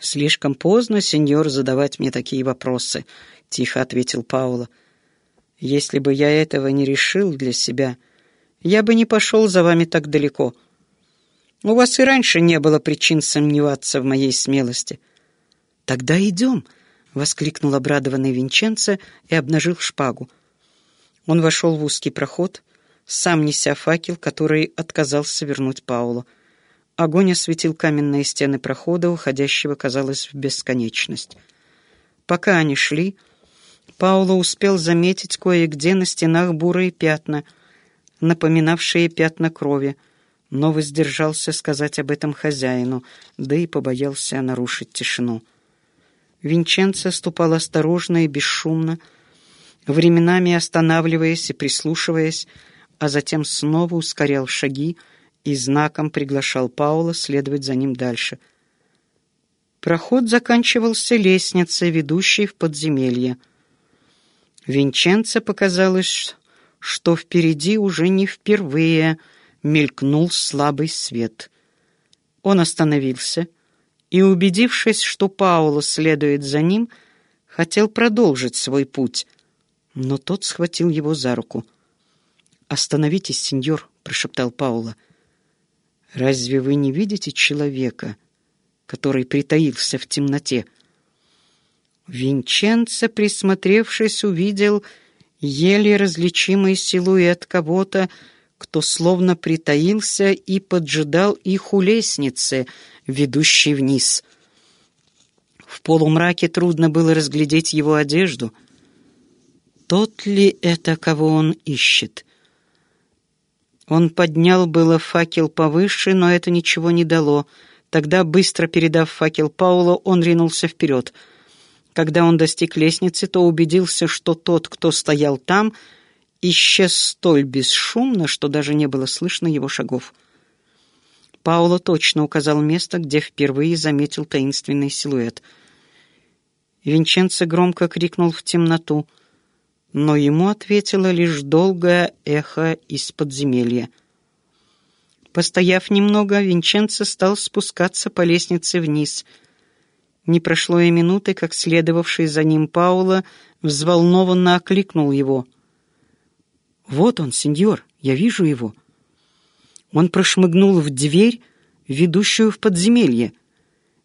«Слишком поздно, сеньор, задавать мне такие вопросы», — тихо ответил Пауло. «Если бы я этого не решил для себя, я бы не пошел за вами так далеко. У вас и раньше не было причин сомневаться в моей смелости». «Тогда идем», — воскликнул обрадованный Винченцо и обнажил шпагу. Он вошел в узкий проход, сам неся факел, который отказался вернуть Паулу. Огонь осветил каменные стены прохода, уходящего, казалось, в бесконечность. Пока они шли, Пауло успел заметить кое-где на стенах бурые пятна, напоминавшие пятна крови, но воздержался сказать об этом хозяину, да и побоялся нарушить тишину. Винченцо ступал осторожно и бесшумно, временами останавливаясь и прислушиваясь, а затем снова ускорял шаги, и знаком приглашал Паула следовать за ним дальше. Проход заканчивался лестницей, ведущей в подземелье. Винченце показалось, что впереди уже не впервые мелькнул слабый свет. Он остановился и, убедившись, что Паула следует за ним, хотел продолжить свой путь, но тот схватил его за руку. «Остановитесь, сеньор», — прошептал Паула. Разве вы не видите человека, который притаился в темноте? Винченцо, присмотревшись, увидел еле различимый силуэт кого-то, кто словно притаился и поджидал их у лестницы, ведущей вниз. В полумраке трудно было разглядеть его одежду. Тот ли это, кого он ищет? Он поднял было факел повыше, но это ничего не дало. Тогда, быстро передав факел Паула, он ринулся вперед. Когда он достиг лестницы, то убедился, что тот, кто стоял там, исчез столь бесшумно, что даже не было слышно его шагов. Пауло точно указал место, где впервые заметил таинственный силуэт. Винченцо громко крикнул в темноту — но ему ответило лишь долгое эхо из подземелья. Постояв немного, Винченцо стал спускаться по лестнице вниз. Не прошло и минуты, как следовавший за ним Паула взволнованно окликнул его. «Вот он, сеньор, я вижу его». Он прошмыгнул в дверь, ведущую в подземелье.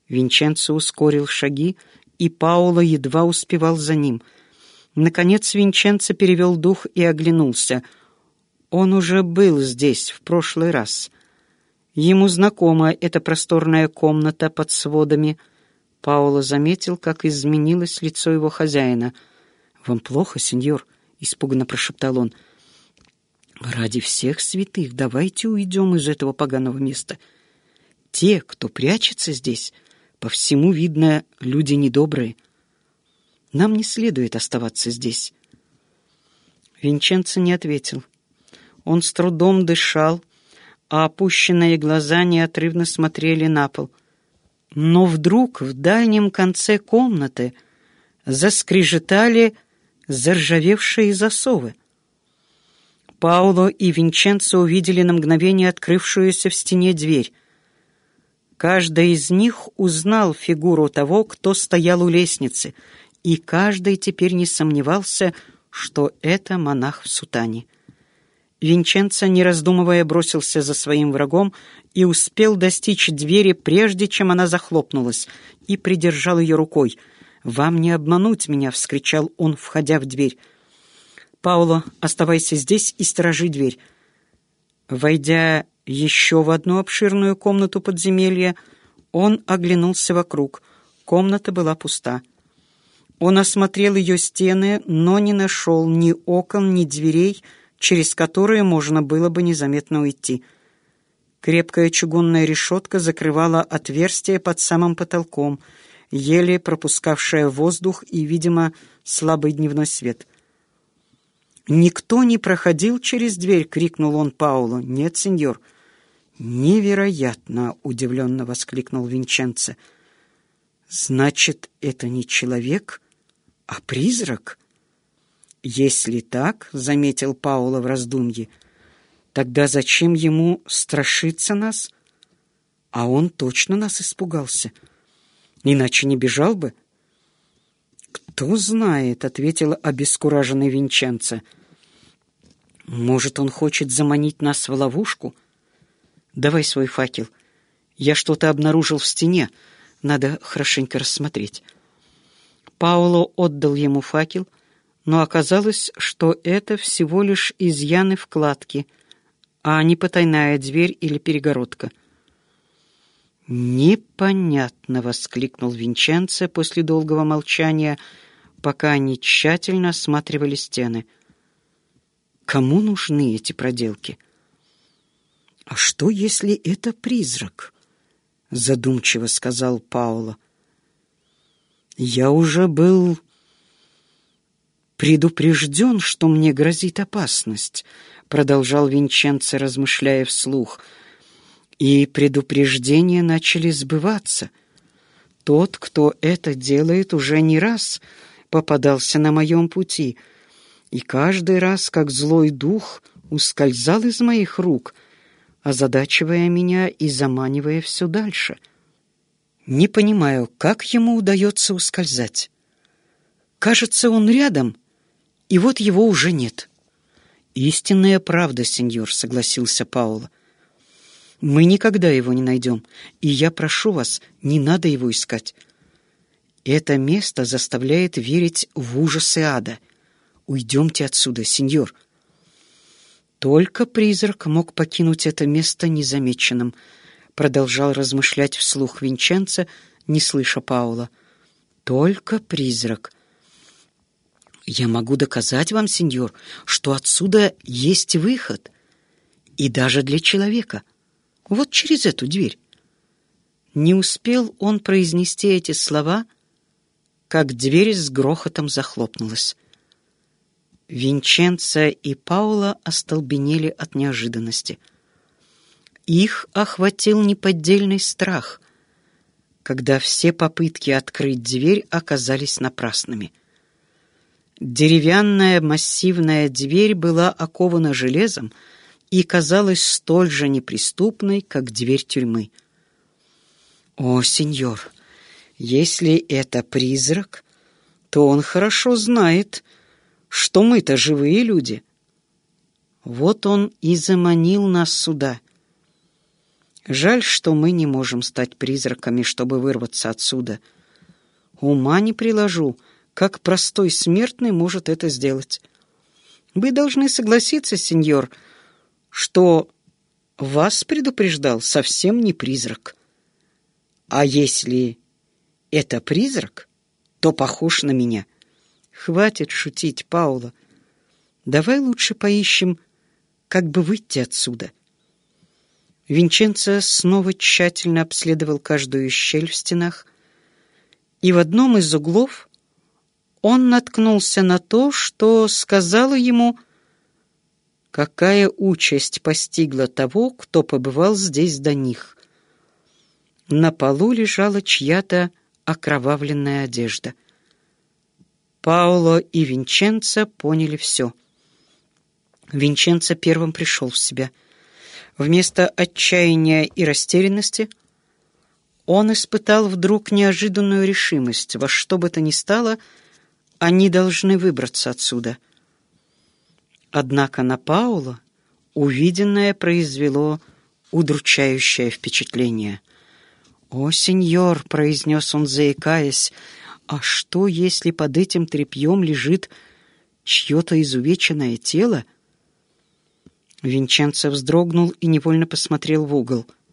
Винченцо ускорил шаги, и Паула едва успевал за ним — Наконец Винченцо перевел дух и оглянулся. Он уже был здесь в прошлый раз. Ему знакома эта просторная комната под сводами. Пауло заметил, как изменилось лицо его хозяина. «Вам плохо, сеньор?» — испуганно прошептал он. «Ради всех святых давайте уйдем из этого поганого места. Те, кто прячется здесь, по всему видно, люди недобрые». Нам не следует оставаться здесь». Винченцо не ответил. Он с трудом дышал, а опущенные глаза неотрывно смотрели на пол. Но вдруг в дальнем конце комнаты заскрежетали заржавевшие засовы. Пауло и Винченцо увидели на мгновение открывшуюся в стене дверь. Каждый из них узнал фигуру того, кто стоял у лестницы — и каждый теперь не сомневался, что это монах в сутане. Винченцо, не раздумывая, бросился за своим врагом и успел достичь двери, прежде чем она захлопнулась, и придержал ее рукой. «Вам не обмануть меня!» — вскричал он, входя в дверь. «Пауло, оставайся здесь и сторожи дверь». Войдя еще в одну обширную комнату подземелья, он оглянулся вокруг. Комната была пуста. Он осмотрел ее стены, но не нашел ни окон, ни дверей, через которые можно было бы незаметно уйти. Крепкая чугунная решетка закрывала отверстие под самым потолком, еле пропускавшее воздух и, видимо, слабый дневной свет. «Никто не проходил через дверь!» — крикнул он Паулу. «Нет, сеньор». «Невероятно!» — удивленно воскликнул Винченце. «Значит, это не человек?» А призрак? Если так, — заметил Паула в раздумье, — тогда зачем ему страшиться нас? А он точно нас испугался. иначе не бежал бы». «Кто знает», — ответила обескураженный Винченцо. «Может, он хочет заманить нас в ловушку? Давай свой факел. Я что-то обнаружил в стене. Надо хорошенько рассмотреть». Пауло отдал ему факел, но оказалось, что это всего лишь изъяны вкладки, а не потайная дверь или перегородка. «Непонятно!» — воскликнул Винченце после долгого молчания, пока они тщательно осматривали стены. «Кому нужны эти проделки?» «А что, если это призрак?» — задумчиво сказал Паула. «Я уже был предупрежден, что мне грозит опасность», — продолжал Винченце, размышляя вслух — и предупреждения начали сбываться. Тот, кто это делает, уже не раз попадался на моем пути, и каждый раз, как злой дух, ускользал из моих рук, озадачивая меня и заманивая все дальше. Не понимаю, как ему удается ускользать. Кажется, он рядом, и вот его уже нет. «Истинная правда, сеньор», — согласился Паула. Мы никогда его не найдем, и я прошу вас, не надо его искать. Это место заставляет верить в ужасы ада. Уйдемте отсюда, сеньор. Только призрак мог покинуть это место незамеченным, продолжал размышлять вслух Винченца, не слыша Паула. Только призрак. Я могу доказать вам, сеньор, что отсюда есть выход, и даже для человека — вот через эту дверь. Не успел он произнести эти слова, как дверь с грохотом захлопнулась. Винченца и Паула остолбенели от неожиданности. Их охватил неподдельный страх, когда все попытки открыть дверь оказались напрасными. Деревянная массивная дверь была окована железом, и казалась столь же неприступной, как дверь тюрьмы. «О, сеньор, если это призрак, то он хорошо знает, что мы-то живые люди. Вот он и заманил нас сюда. Жаль, что мы не можем стать призраками, чтобы вырваться отсюда. Ума не приложу, как простой смертный может это сделать. Вы должны согласиться, сеньор, — что вас предупреждал совсем не призрак. А если это призрак, то похож на меня. Хватит шутить, Паула. Давай лучше поищем, как бы выйти отсюда. Винченцо снова тщательно обследовал каждую щель в стенах, и в одном из углов он наткнулся на то, что сказала ему Какая участь постигла того, кто побывал здесь до них? На полу лежала чья-то окровавленная одежда. Пауло и Винченцо поняли все. Винченцо первым пришел в себя. Вместо отчаяния и растерянности он испытал вдруг неожиданную решимость. Во что бы то ни стало, они должны выбраться отсюда — Однако на Паула увиденное произвело удручающее впечатление. «О, сеньор!» — произнес он, заикаясь. «А что, если под этим тряпьем лежит чье-то изувеченное тело?» Винченцо вздрогнул и невольно посмотрел в угол —